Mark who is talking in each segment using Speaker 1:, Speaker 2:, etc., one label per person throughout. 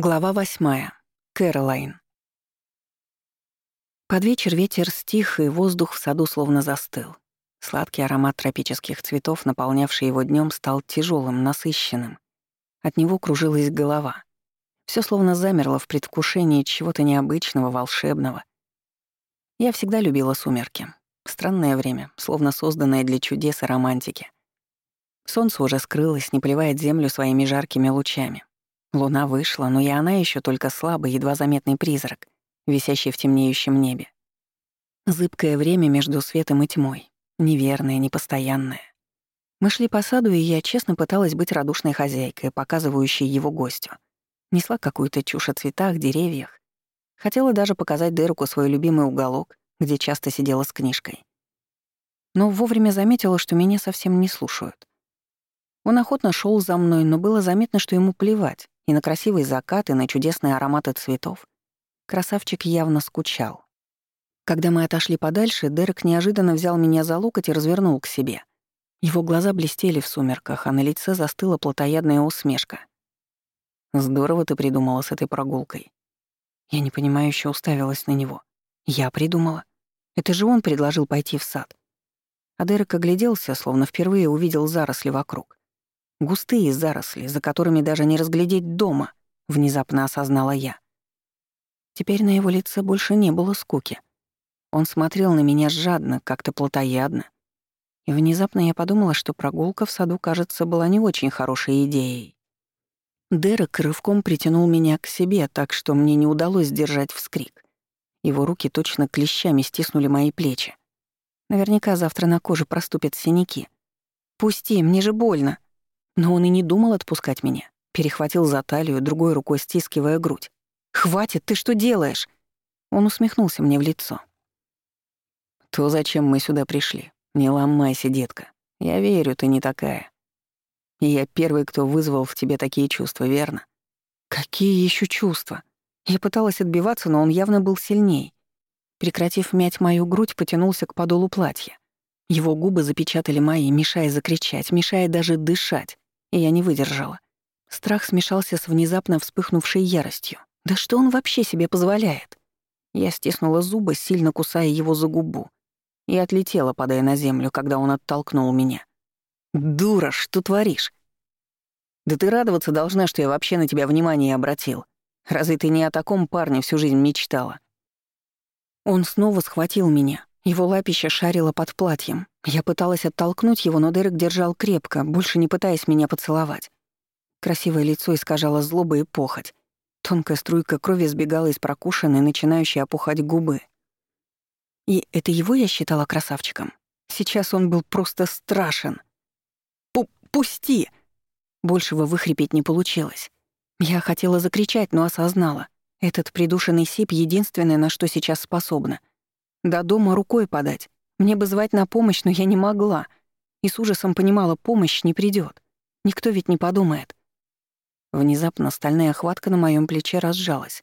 Speaker 1: Глава восьмая. Кэролайн. Под вечер ветер стих, и воздух в саду словно застыл. Сладкий аромат тропических цветов, наполнявший его днем, стал тяжелым, насыщенным. От него кружилась голова. Все словно замерло в предвкушении чего-то необычного, волшебного. Я всегда любила сумерки. Странное время, словно созданное для чудес и романтики. Солнце уже скрылось, не поливает землю своими жаркими лучами. Луна вышла, но и она еще только слабый, едва заметный призрак, висящий в темнеющем небе. Зыбкое время между светом и тьмой, неверное, непостоянное. Мы шли по саду, и я честно пыталась быть радушной хозяйкой, показывающей его гостю. Несла какую-то чушь о цветах, деревьях. Хотела даже показать Дереку свой любимый уголок, где часто сидела с книжкой. Но вовремя заметила, что меня совсем не слушают. Он охотно шел за мной, но было заметно, что ему плевать, и на красивый закат, и на чудесные ароматы цветов. Красавчик явно скучал. Когда мы отошли подальше, Дерек неожиданно взял меня за локоть и развернул к себе. Его глаза блестели в сумерках, а на лице застыла плотоядная усмешка. «Здорово ты придумала с этой прогулкой». Я непонимающе уставилась на него. «Я придумала? Это же он предложил пойти в сад». А Дерек огляделся, словно впервые увидел заросли вокруг. Густые заросли, за которыми даже не разглядеть дома, внезапно осознала я. Теперь на его лице больше не было скуки. Он смотрел на меня жадно, как-то плотоядно. И внезапно я подумала, что прогулка в саду, кажется, была не очень хорошей идеей. Дерек рывком притянул меня к себе, так что мне не удалось сдержать вскрик. Его руки точно клещами стиснули мои плечи. Наверняка завтра на коже проступят синяки. «Пусти, мне же больно!» Но он и не думал отпускать меня. Перехватил за талию, другой рукой стискивая грудь. «Хватит, ты что делаешь?» Он усмехнулся мне в лицо. «То, зачем мы сюда пришли. Не ломайся, детка. Я верю, ты не такая. И я первый, кто вызвал в тебе такие чувства, верно?» «Какие еще чувства?» Я пыталась отбиваться, но он явно был сильней. Прекратив мять мою грудь, потянулся к подолу платья. Его губы запечатали мои, мешая закричать, мешая даже дышать и я не выдержала. Страх смешался с внезапно вспыхнувшей яростью. Да что он вообще себе позволяет? Я стиснула зубы, сильно кусая его за губу, и отлетела, падая на землю, когда он оттолкнул меня. «Дура, что творишь?» «Да ты радоваться должна, что я вообще на тебя внимание обратил. Разве ты не о таком парне всю жизнь мечтала?» Он снова схватил меня. Его лапище шарило под платьем. Я пыталась оттолкнуть его, но Дерек держал крепко, больше не пытаясь меня поцеловать. Красивое лицо искажало злоба и похоть. Тонкая струйка крови сбегала из прокушенной, начинающей опухать губы. И это его я считала красавчиком. Сейчас он был просто страшен. Пу «Пусти!» Большего выхрипеть не получилось. Я хотела закричать, но осознала. Этот придушенный сип — единственное, на что сейчас способна. До дома рукой подать. Мне бы звать на помощь, но я не могла. И с ужасом понимала, помощь не придет. Никто ведь не подумает. Внезапно стальная хватка на моем плече разжалась.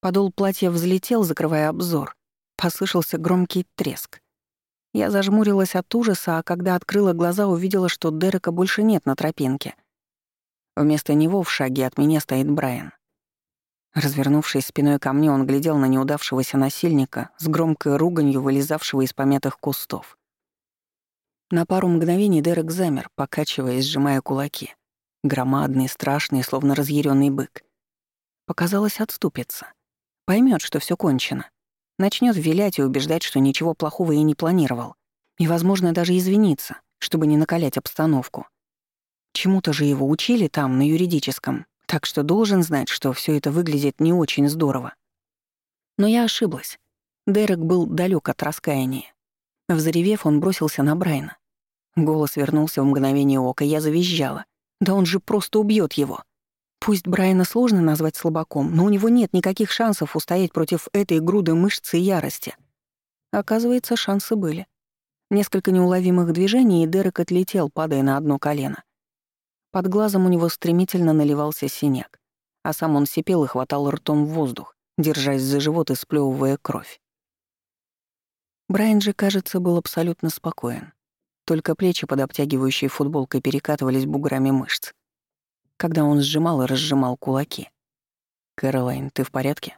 Speaker 1: Подол платья взлетел, закрывая обзор. Послышался громкий треск. Я зажмурилась от ужаса, а когда открыла глаза, увидела, что Дерека больше нет на тропинке. Вместо него в шаге от меня стоит Брайан. Развернувшись спиной ко мне, он глядел на неудавшегося насильника с громкой руганью, вылезавшего из помятых кустов. На пару мгновений Дерек замер, покачиваясь, сжимая кулаки. Громадный, страшный, словно разъяренный бык. Показалось, отступится. Поймет, что все кончено. Начнет вилять и убеждать, что ничего плохого и не планировал. И, возможно, даже извиниться, чтобы не накалять обстановку. Чему-то же его учили там, на юридическом, так что должен знать, что все это выглядит не очень здорово. Но я ошиблась. Дерек был далек от раскаяния. Взревев, он бросился на Брайна. Голос вернулся в мгновение ока, я завизжала. Да он же просто убьет его. Пусть Брайана сложно назвать слабаком, но у него нет никаких шансов устоять против этой груды мышц и ярости. Оказывается, шансы были. Несколько неуловимых движений, и Дерек отлетел, падая на одно колено. Под глазом у него стремительно наливался синяк, а сам он сипел и хватал ртом в воздух, держась за живот и сплёвывая кровь. Брайан же, кажется, был абсолютно спокоен. Только плечи под обтягивающей футболкой перекатывались буграми мышц. Когда он сжимал и разжимал кулаки. «Кэролайн, ты в порядке?»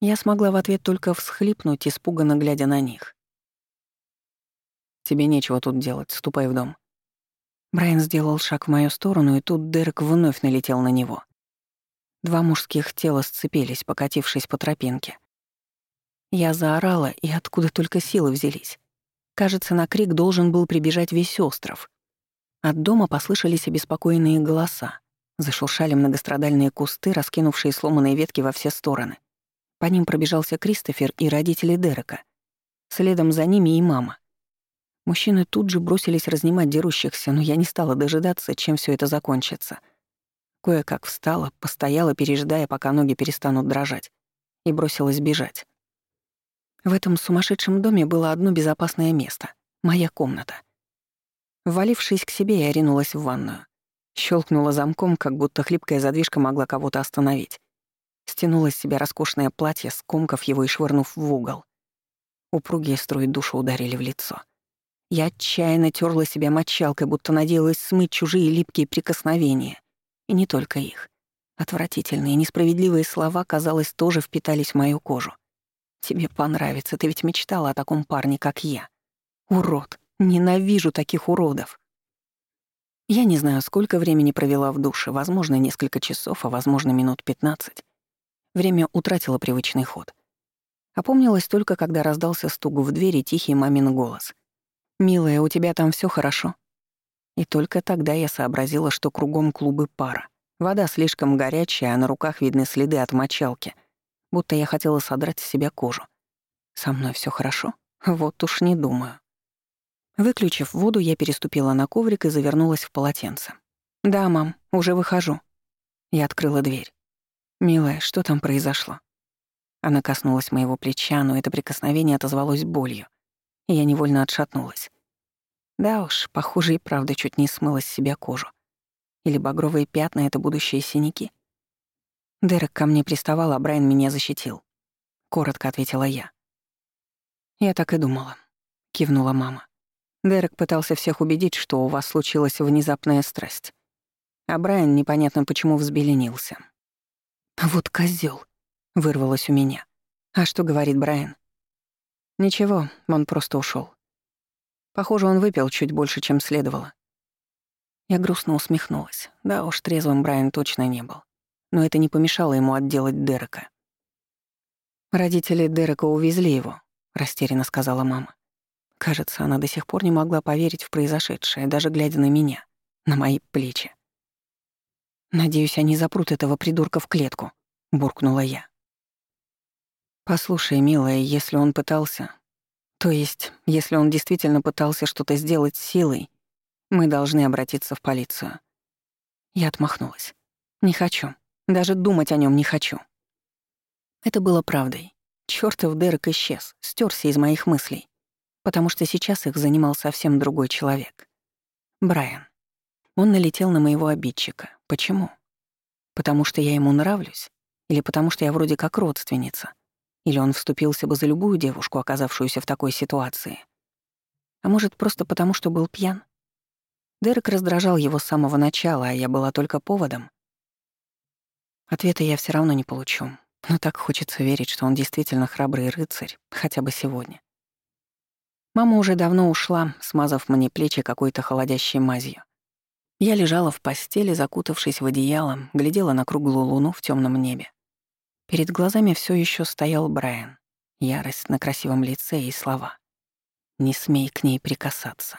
Speaker 1: Я смогла в ответ только всхлипнуть, испуганно глядя на них. «Тебе нечего тут делать, ступай в дом». Брайан сделал шаг в мою сторону, и тут Дерек вновь налетел на него. Два мужских тела сцепились, покатившись по тропинке. Я заорала, и откуда только силы взялись. Кажется, на крик должен был прибежать весь остров. От дома послышались обеспокоенные голоса. Зашуршали многострадальные кусты, раскинувшие сломанные ветки во все стороны. По ним пробежался Кристофер и родители Дерека. Следом за ними и мама. Мужчины тут же бросились разнимать дерущихся, но я не стала дожидаться, чем все это закончится. Кое-как встала, постояла, пережидая, пока ноги перестанут дрожать, и бросилась бежать. В этом сумасшедшем доме было одно безопасное место — моя комната. Ввалившись к себе, я ринулась в ванную. Щелкнула замком, как будто хлипкая задвижка могла кого-то остановить. Стянула с себя роскошное платье, скомкав его и швырнув в угол. Упругие струи душа ударили в лицо. Я отчаянно терла себя мочалкой, будто надеялась смыть чужие липкие прикосновения. И не только их. Отвратительные, несправедливые слова, казалось, тоже впитались в мою кожу. Тебе понравится, ты ведь мечтала о таком парне, как я. Урод. Ненавижу таких уродов. Я не знаю, сколько времени провела в душе, возможно, несколько часов, а возможно, минут пятнадцать. Время утратило привычный ход. Опомнилась только, когда раздался стук в дверь и тихий мамин голос. «Милая, у тебя там все хорошо?» И только тогда я сообразила, что кругом клубы пара. Вода слишком горячая, а на руках видны следы от мочалки — будто я хотела содрать с себя кожу. Со мной все хорошо? Вот уж не думаю. Выключив воду, я переступила на коврик и завернулась в полотенце. «Да, мам, уже выхожу». Я открыла дверь. «Милая, что там произошло?» Она коснулась моего плеча, но это прикосновение отозвалось болью, я невольно отшатнулась. Да уж, похоже, и правда чуть не смыла с себя кожу. Или багровые пятна — это будущие синяки. Дерек ко мне приставал, а Брайан меня защитил. Коротко ответила я. Я так и думала. Кивнула мама. Дерек пытался всех убедить, что у вас случилась внезапная страсть. А Брайан непонятно почему взбеленился. «Вот козел, вырвалось у меня. «А что говорит Брайан?» «Ничего, он просто ушел. Похоже, он выпил чуть больше, чем следовало». Я грустно усмехнулась. Да уж, трезвым Брайан точно не был но это не помешало ему отделать Дерека. «Родители Дерека увезли его», — растерянно сказала мама. Кажется, она до сих пор не могла поверить в произошедшее, даже глядя на меня, на мои плечи. «Надеюсь, они запрут этого придурка в клетку», — буркнула я. «Послушай, милая, если он пытался... То есть, если он действительно пытался что-то сделать силой, мы должны обратиться в полицию». Я отмахнулась. «Не хочу. Даже думать о нем не хочу. Это было правдой. Чёртов Дерек исчез, стерся из моих мыслей, потому что сейчас их занимал совсем другой человек. Брайан. Он налетел на моего обидчика. Почему? Потому что я ему нравлюсь? Или потому что я вроде как родственница? Или он вступился бы за любую девушку, оказавшуюся в такой ситуации? А может, просто потому что был пьян? Дерек раздражал его с самого начала, а я была только поводом. Ответа я все равно не получу, но так хочется верить, что он действительно храбрый рыцарь, хотя бы сегодня. Мама уже давно ушла, смазав мне плечи какой-то холодящей мазью. Я лежала в постели, закутавшись в одеяло, глядела на круглую луну в темном небе. Перед глазами все еще стоял Брайан. Ярость на красивом лице и слова. «Не смей к ней прикасаться».